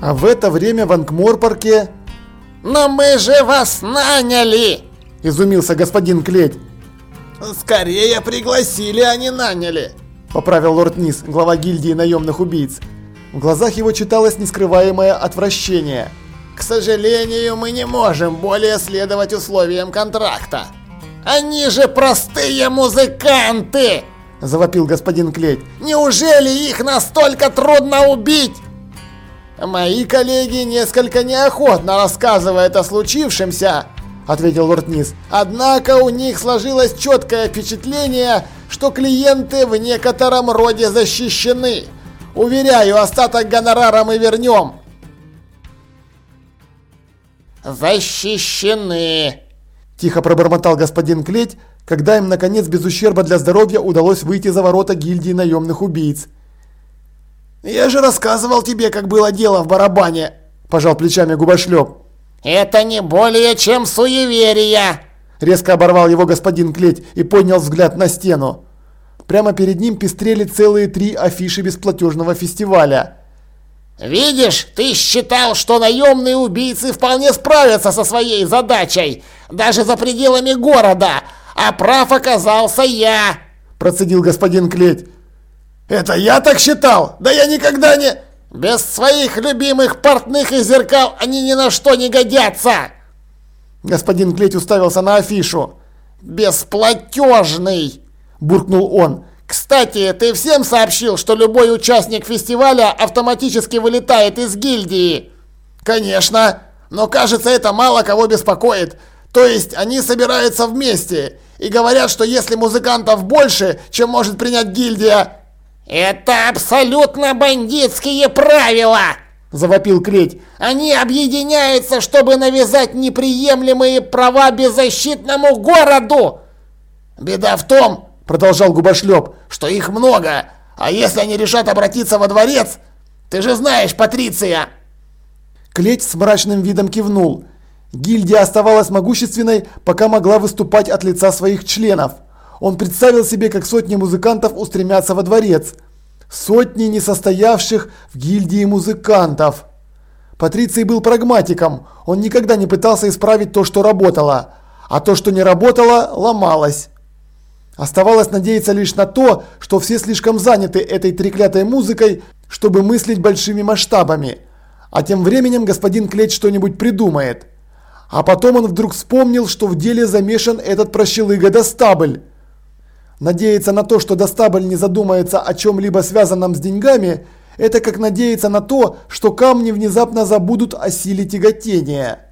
А в это время в Анкморпорке... «Но мы же вас наняли!» – изумился господин Клеть. «Скорее пригласили, а не наняли!» – поправил лорд Низ, глава гильдии наемных убийц. В глазах его читалось нескрываемое отвращение. «К сожалению, мы не можем более следовать условиям контракта!» «Они же простые музыканты!» – завопил господин Клеть. «Неужели их настолько трудно убить?» «Мои коллеги несколько неохотно рассказывают о случившемся», – ответил лорд Низ. «Однако у них сложилось четкое впечатление, что клиенты в некотором роде защищены. Уверяю, остаток гонорара мы вернем». «Защищены», – тихо пробормотал господин Клеть, когда им, наконец, без ущерба для здоровья удалось выйти за ворота гильдии наемных убийц. «Я же рассказывал тебе, как было дело в барабане», – пожал плечами губошлеп. «Это не более чем суеверие!» Резко оборвал его господин Клеть и поднял взгляд на стену. Прямо перед ним пестрели целые три афиши бесплатежного фестиваля. «Видишь, ты считал, что наемные убийцы вполне справятся со своей задачей, даже за пределами города, а прав оказался я!» Процедил господин Клеть. «Это я так считал? Да я никогда не...» «Без своих любимых портных и зеркал они ни на что не годятся!» Господин Клеть уставился на афишу. «Бесплатежный!» – буркнул он. «Кстати, ты всем сообщил, что любой участник фестиваля автоматически вылетает из гильдии?» «Конечно! Но кажется, это мало кого беспокоит. То есть они собираются вместе и говорят, что если музыкантов больше, чем может принять гильдия, «Это абсолютно бандитские правила!» – завопил Клеть. «Они объединяются, чтобы навязать неприемлемые права беззащитному городу!» «Беда в том, – продолжал Губошлеп, – что их много, а если они решат обратиться во дворец, ты же знаешь, Патриция!» Клеть с мрачным видом кивнул. Гильдия оставалась могущественной, пока могла выступать от лица своих членов – он представил себе, как сотни музыкантов устремятся во дворец. Сотни несостоявших в гильдии музыкантов. Патриций был прагматиком. Он никогда не пытался исправить то, что работало. А то, что не работало, ломалось. Оставалось надеяться лишь на то, что все слишком заняты этой треклятой музыкой, чтобы мыслить большими масштабами. А тем временем господин Клетч что-нибудь придумает. А потом он вдруг вспомнил, что в деле замешан этот прощелыга Достабль. Надеяться на то, что Достабль не задумается о чем-либо связанном с деньгами, это как надеяться на то, что камни внезапно забудут о силе тяготения.